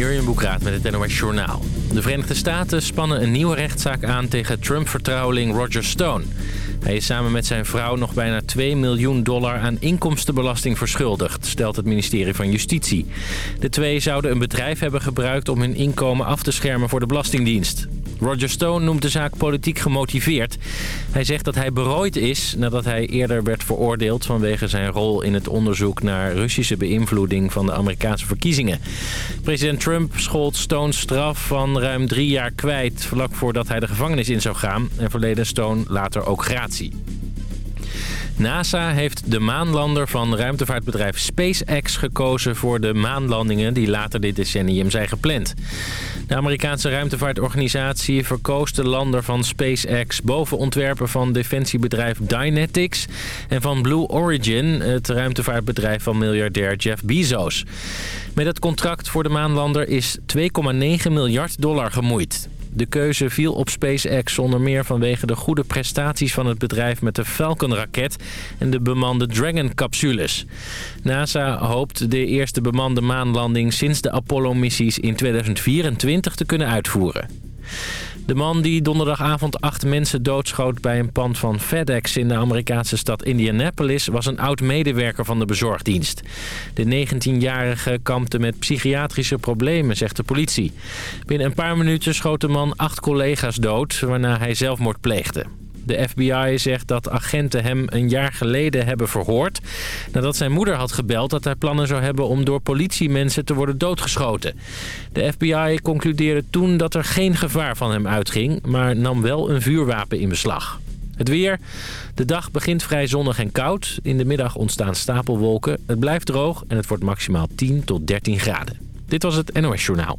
Jurjen Boekraat met het NOS Journaal. De Verenigde Staten spannen een nieuwe rechtszaak aan tegen Trump-vertrouweling Roger Stone. Hij is samen met zijn vrouw nog bijna 2 miljoen dollar aan inkomstenbelasting verschuldigd, stelt het ministerie van Justitie. De twee zouden een bedrijf hebben gebruikt om hun inkomen af te schermen voor de Belastingdienst. Roger Stone noemt de zaak politiek gemotiveerd. Hij zegt dat hij berooid is nadat hij eerder werd veroordeeld... vanwege zijn rol in het onderzoek naar Russische beïnvloeding van de Amerikaanse verkiezingen. President Trump schold Stone's straf van ruim drie jaar kwijt... vlak voordat hij de gevangenis in zou gaan en verleden Stone later ook gratie. NASA heeft de maanlander van ruimtevaartbedrijf SpaceX gekozen voor de maanlandingen die later dit decennium zijn gepland. De Amerikaanse ruimtevaartorganisatie verkoos de lander van SpaceX boven ontwerpen van defensiebedrijf Dynetics en van Blue Origin, het ruimtevaartbedrijf van miljardair Jeff Bezos. Met het contract voor de maanlander is 2,9 miljard dollar gemoeid. De keuze viel op SpaceX onder meer vanwege de goede prestaties van het bedrijf met de Falcon-raket en de bemande Dragon-capsules. NASA hoopt de eerste bemande maanlanding sinds de Apollo-missies in 2024 te kunnen uitvoeren. De man die donderdagavond acht mensen doodschoot bij een pand van FedEx in de Amerikaanse stad Indianapolis was een oud-medewerker van de bezorgdienst. De 19-jarige kampte met psychiatrische problemen, zegt de politie. Binnen een paar minuten schoot de man acht collega's dood, waarna hij zelfmoord pleegde. De FBI zegt dat agenten hem een jaar geleden hebben verhoord... nadat zijn moeder had gebeld dat hij plannen zou hebben om door politiemensen te worden doodgeschoten. De FBI concludeerde toen dat er geen gevaar van hem uitging... maar nam wel een vuurwapen in beslag. Het weer. De dag begint vrij zonnig en koud. In de middag ontstaan stapelwolken. Het blijft droog en het wordt maximaal 10 tot 13 graden. Dit was het NOS Journaal.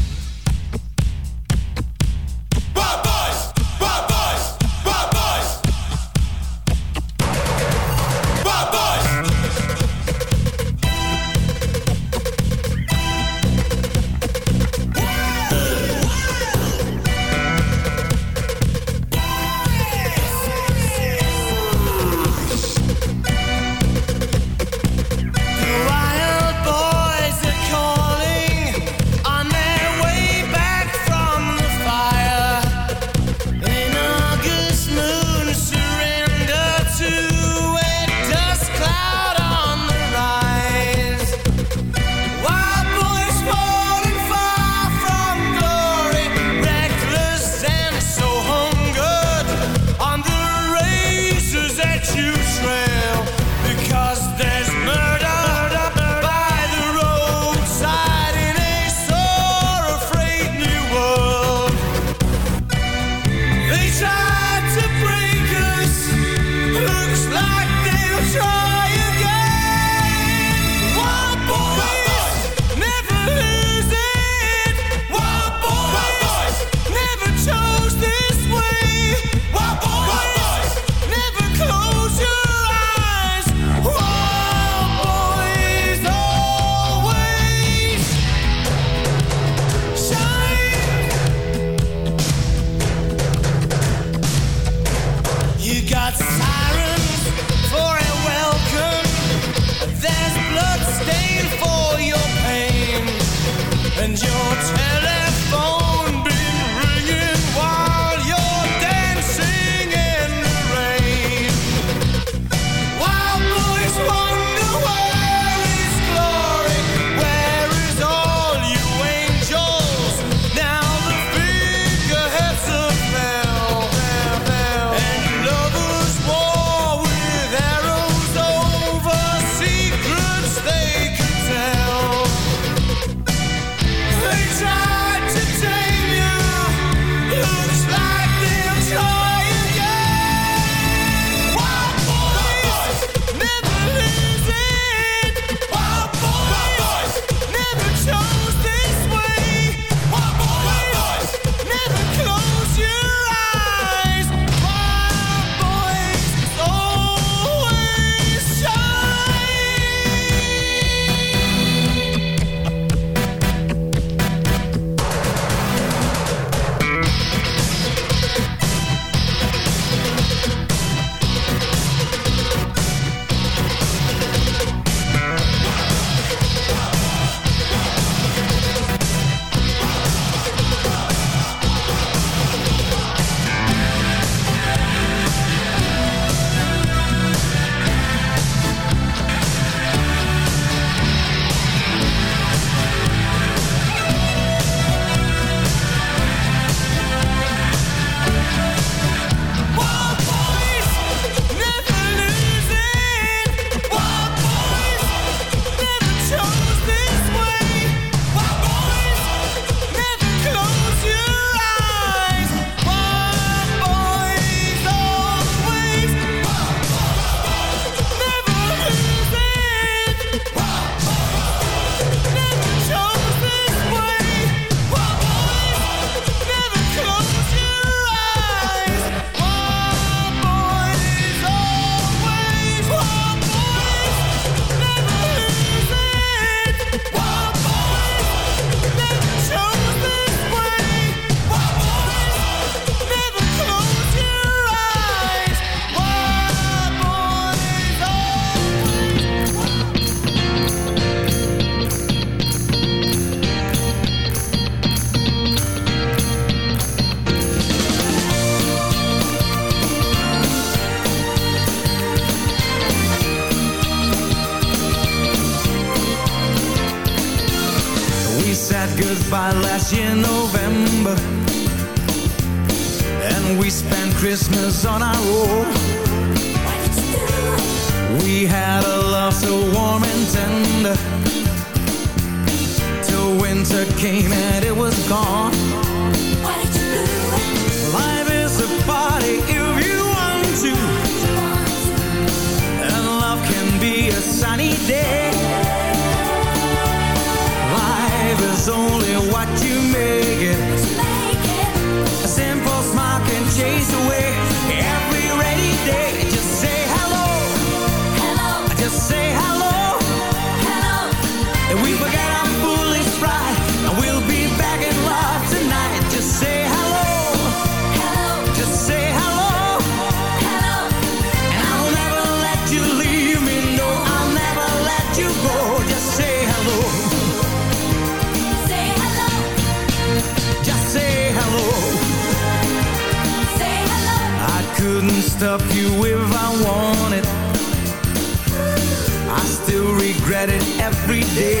day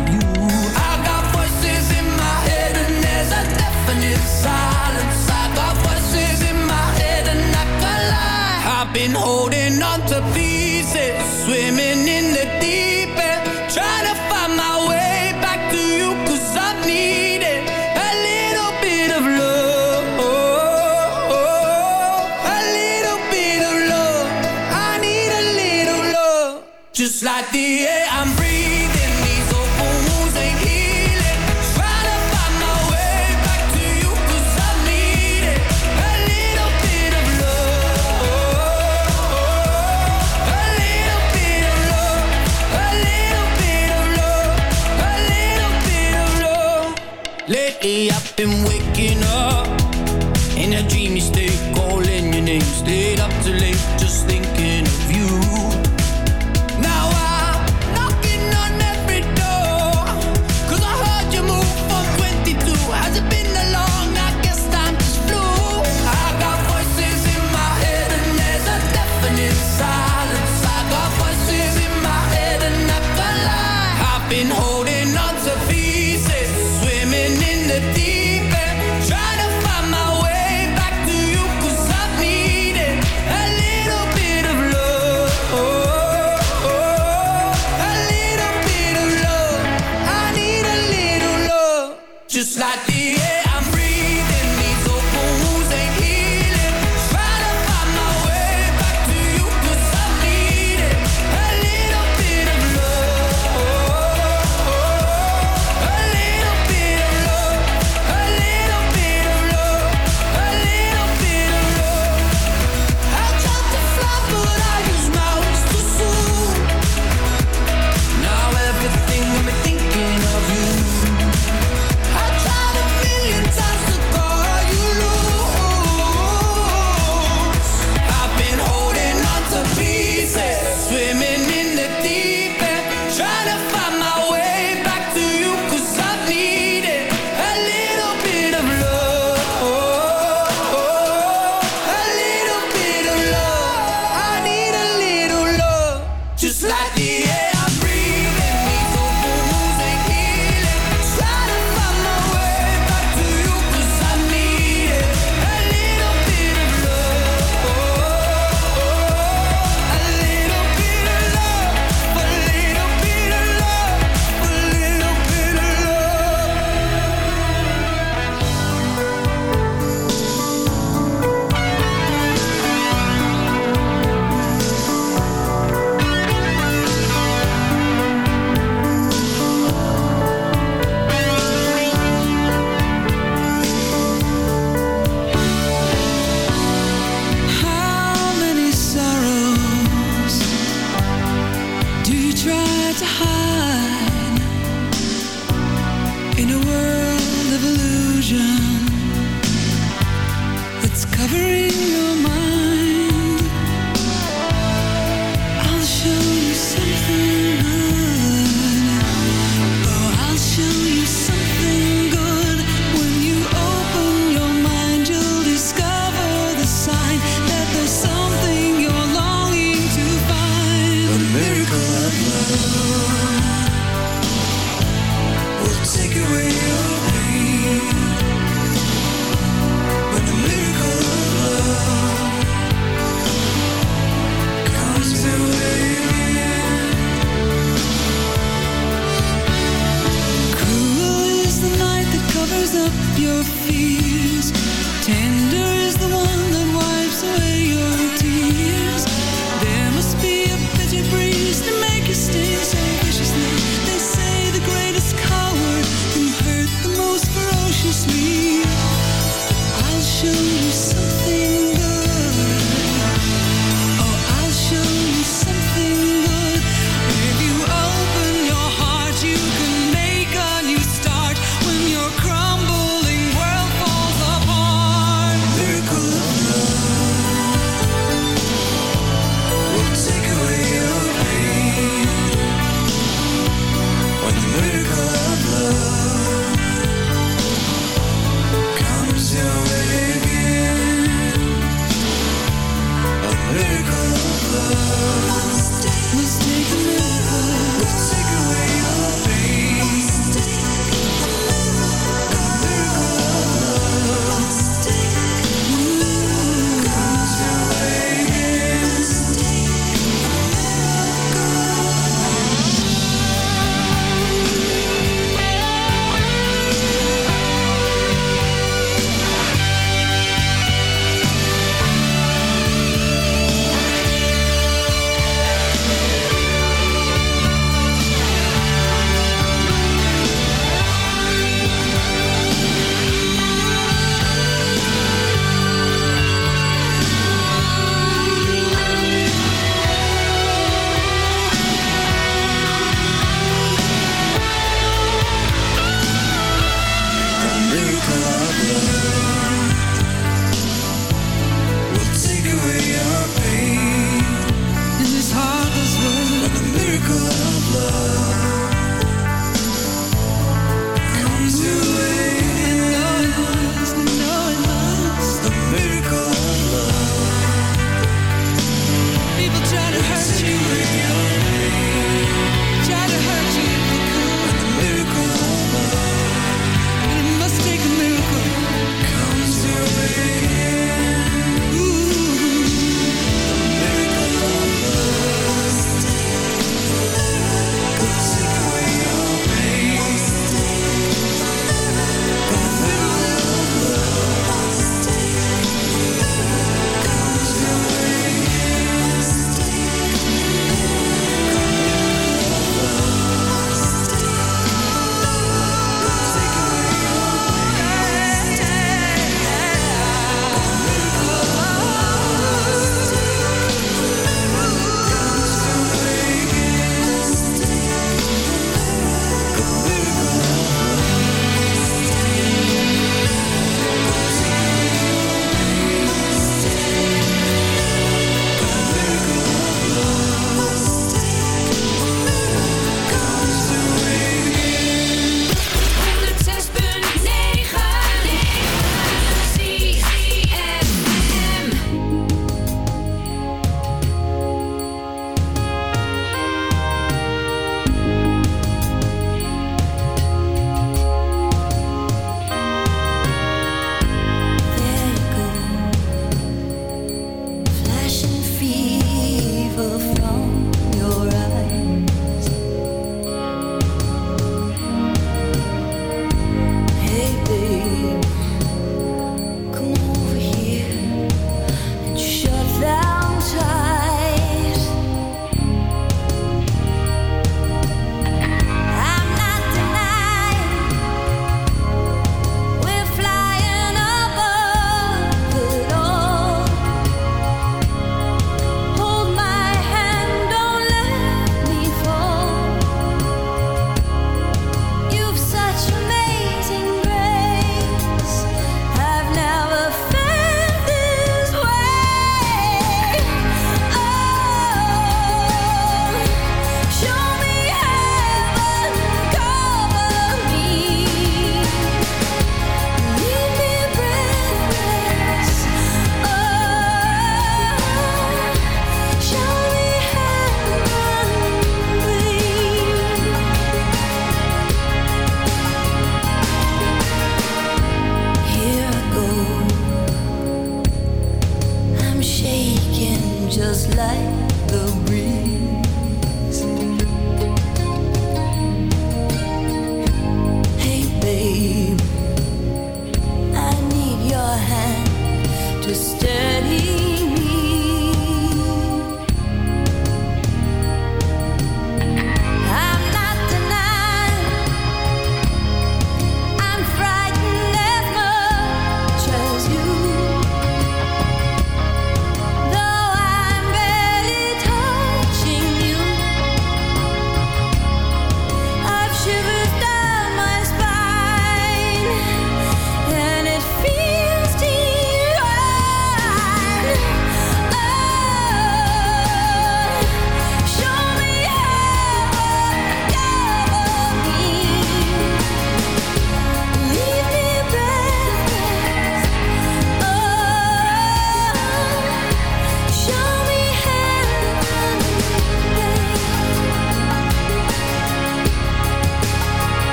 been holding on to pieces, swimming in the deep end, trying to find my way back to you, cause I'm needing A little bit of love, a little bit of love. I need a little love, just like the air.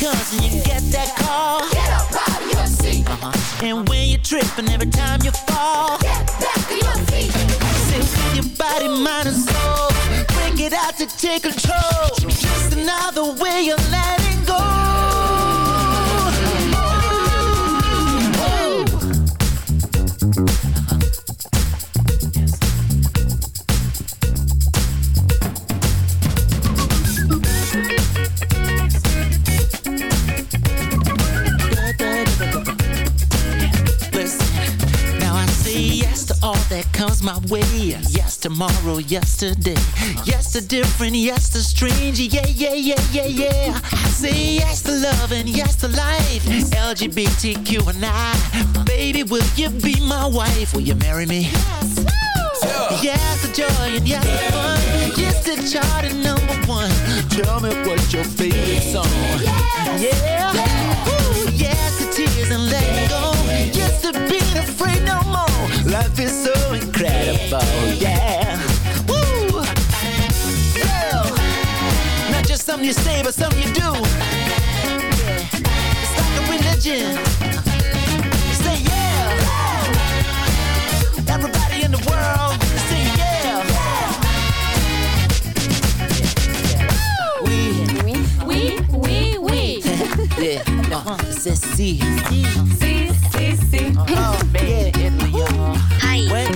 Comes and you get that call. Get up out of your seat. Uh-huh. And when you trip and every time you fall. Get back to your feet. With your body, mind and soul. Break it out to take control. Just another way of letting go. My way. Yes, tomorrow, yesterday. Yes, to different, yes, to strange. Yeah, yeah, yeah, yeah, yeah. I say yes to love and yes to life. LGBTQ and I. Baby, will you be my wife? Will you marry me? Yes. Yes, the joy and yes, the fun. Yes, the chart and number one. Tell me what's your favorite song? Yeah. Incredible. Yeah. Woo. Yeah. Not just something you say, but something you do. It's like a religion. Say yeah. Everybody in the world, say yeah. Oui, oui, oui, oui. Yeah, uh, c'est si. Si, si, si. Oh, man, Italy, y'all. When,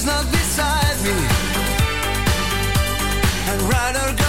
he's not beside me. And right or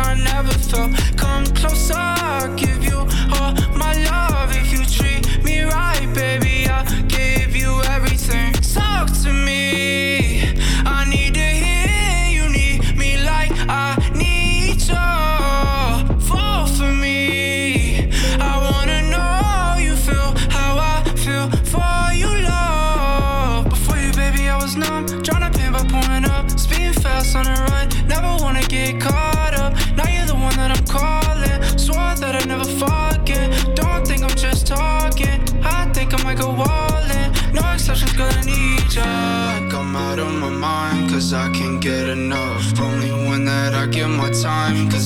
I never felt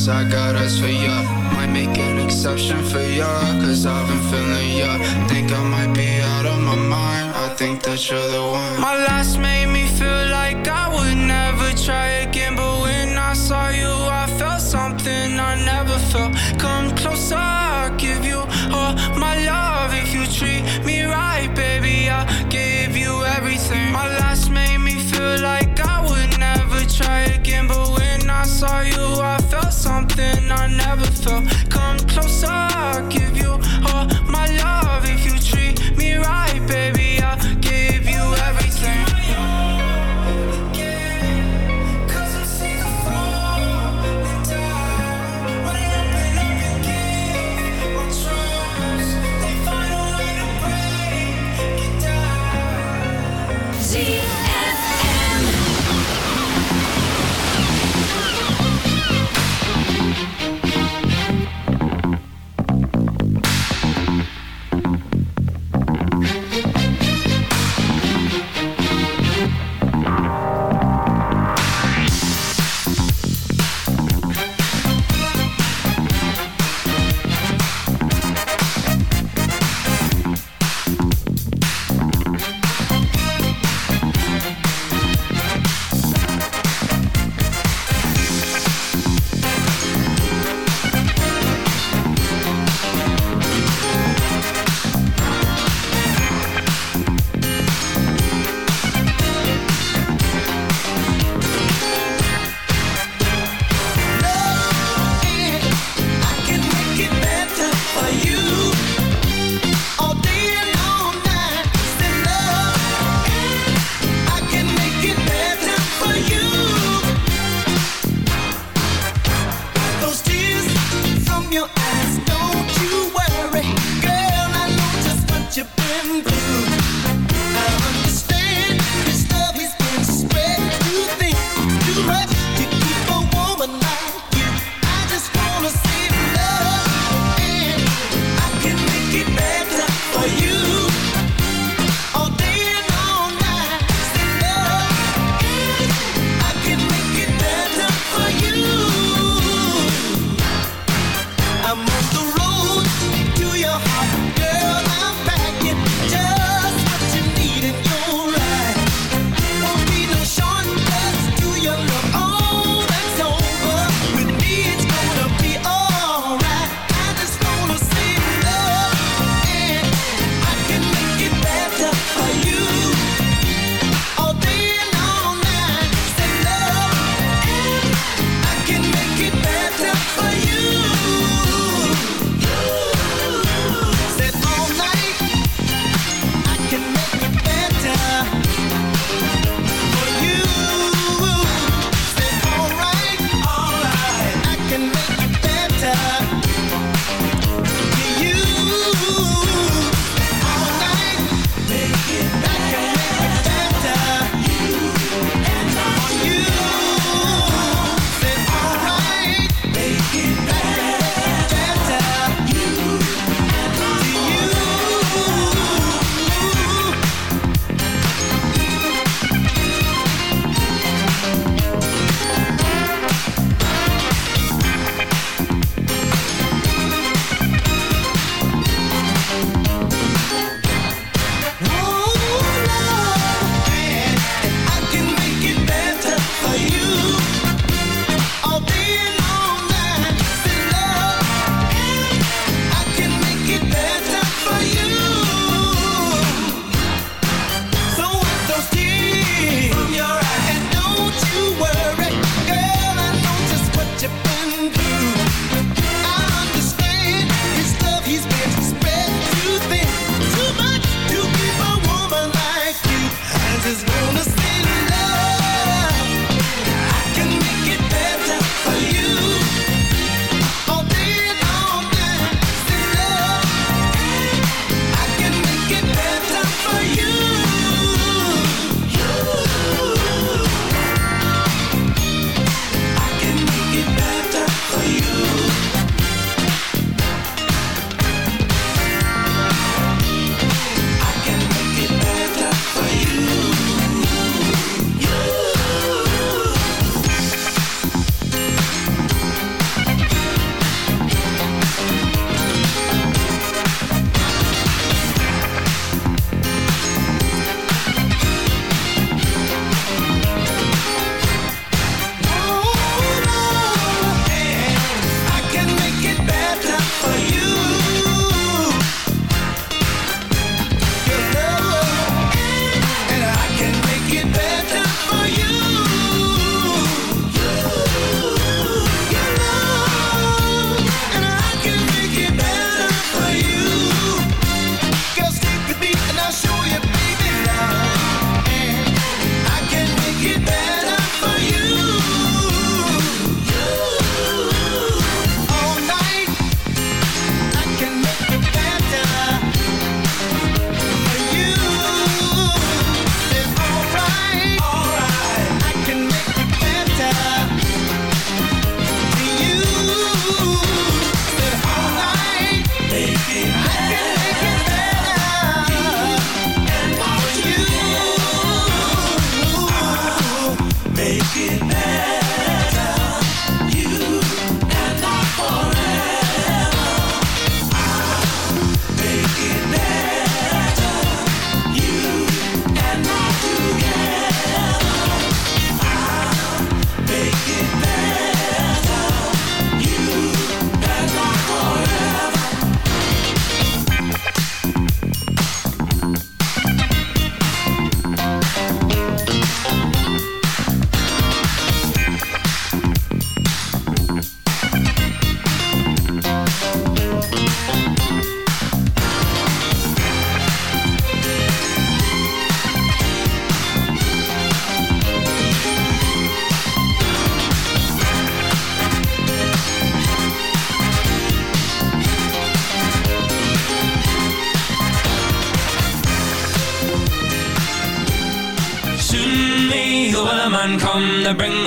guess I got us for ya. Might make an exception for ya, cause I've been feeling ya. Think I might be out of my mind, I think that you're the one. My last made me feel like I would never try it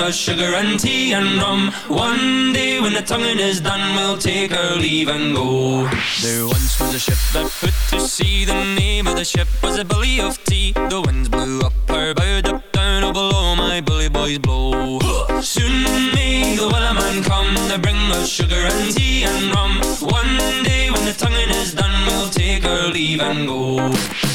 us sugar and tea and rum. One day when the tonguing is done, we'll take our leave and go. There once was a ship that put to sea. The name of the ship was a Billy of Tea. The winds blew up her bow, up down, oh below my bully boys blow. Soon may the Wellerman come to bring us sugar and tea and rum. One day when the tonguing is done, we'll take our leave and go.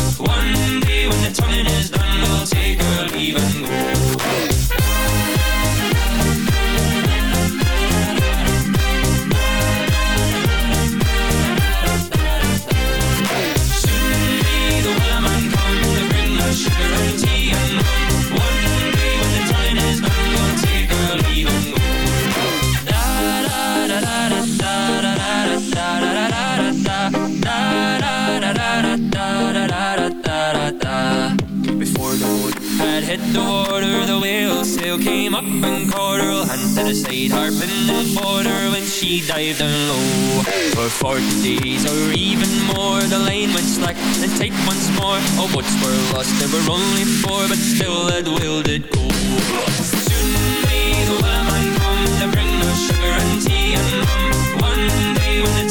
And caught her. Hand to the side, harping fought her when she dived down low. For forty days or even more, the line went slack and tight once more. All boats were lost, there were only four, but still that will did go. Soon may the wellerman come to bring us sugar and tea and rum. One day when the